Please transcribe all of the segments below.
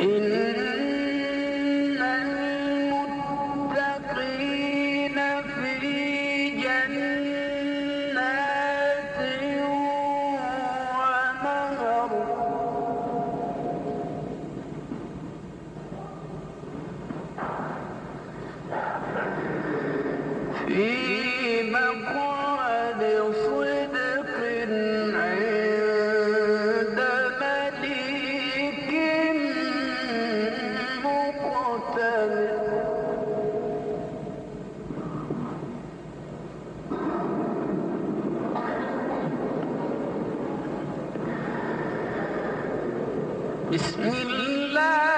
إن بسم الله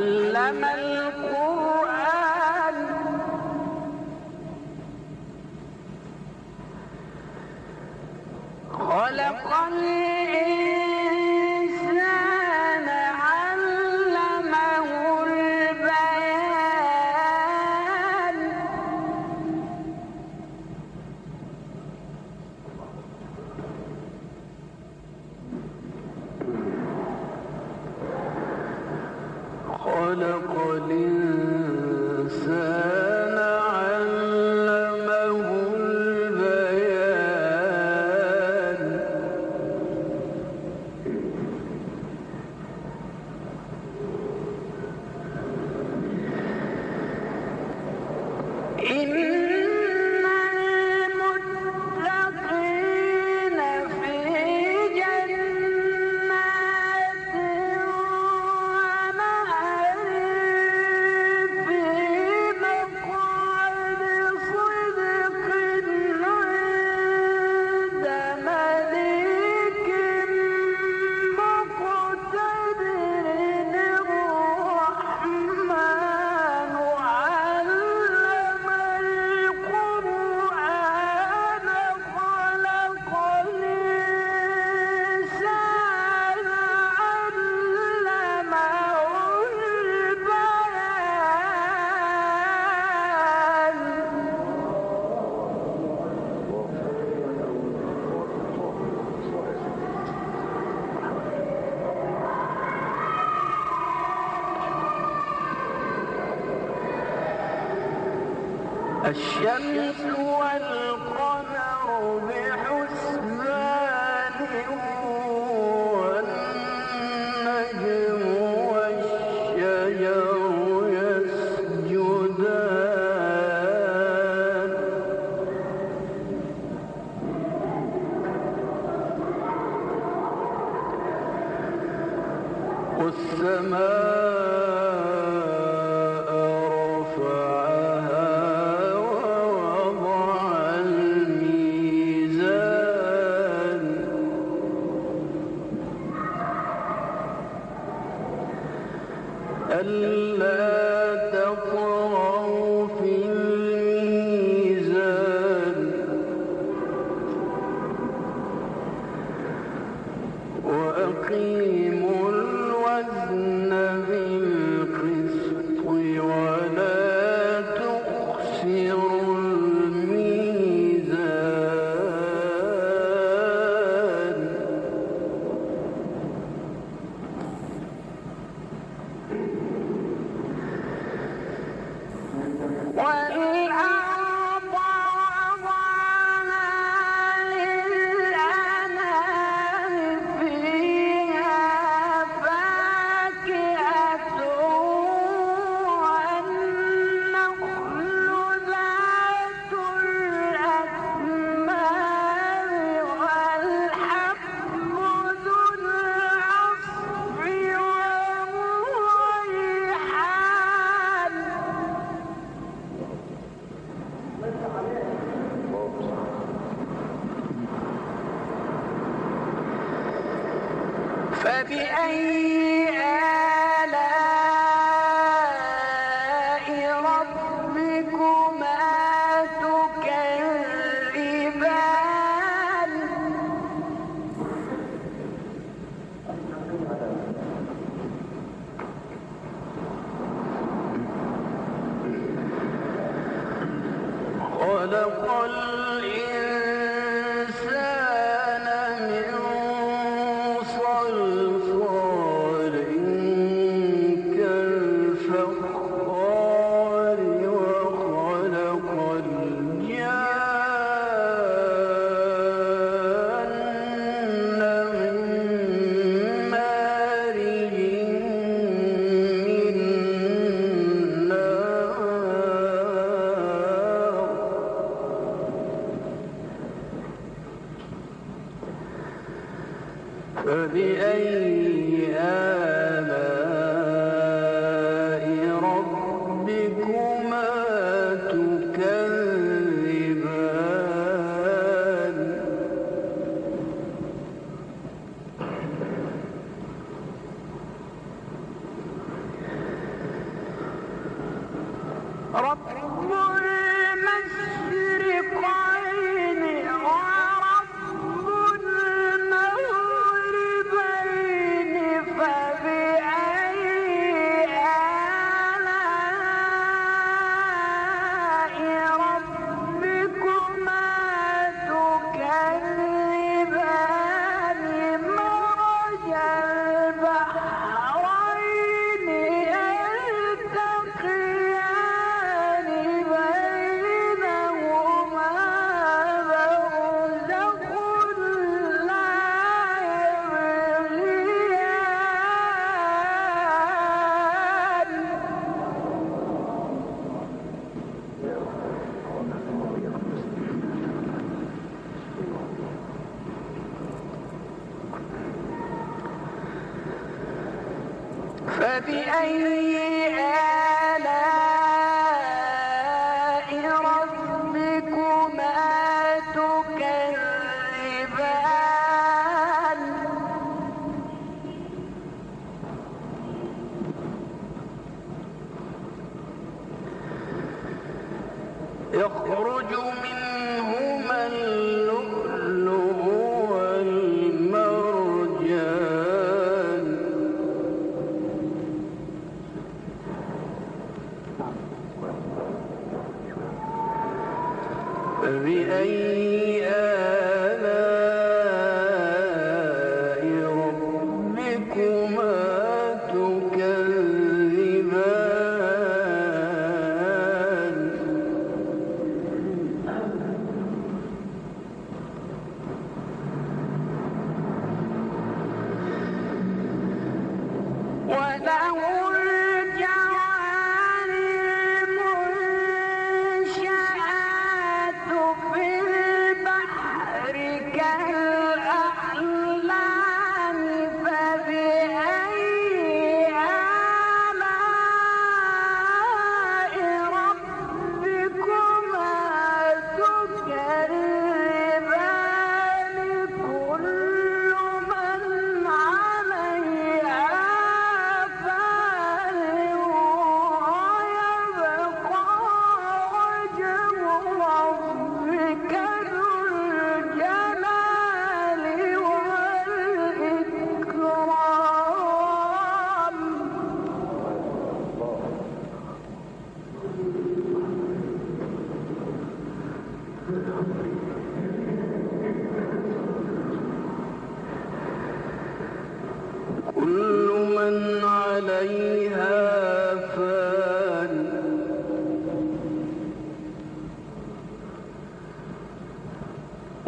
علم خلق الإنسان الشمس والقمر بحسبان ألا فبأي آلاء فبأي آلاء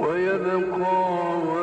ويبقى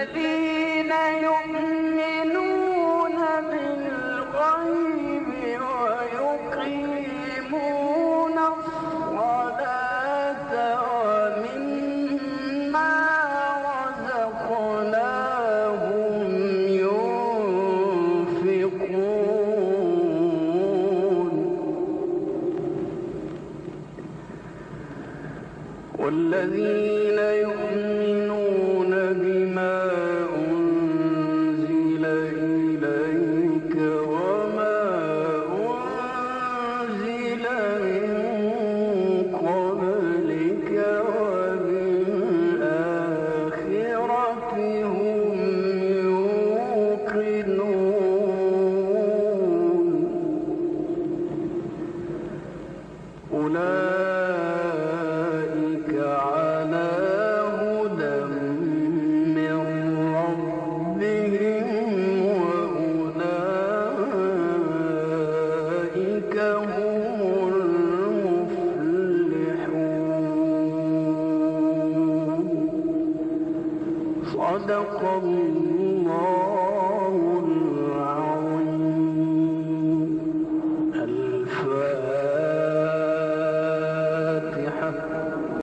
الذين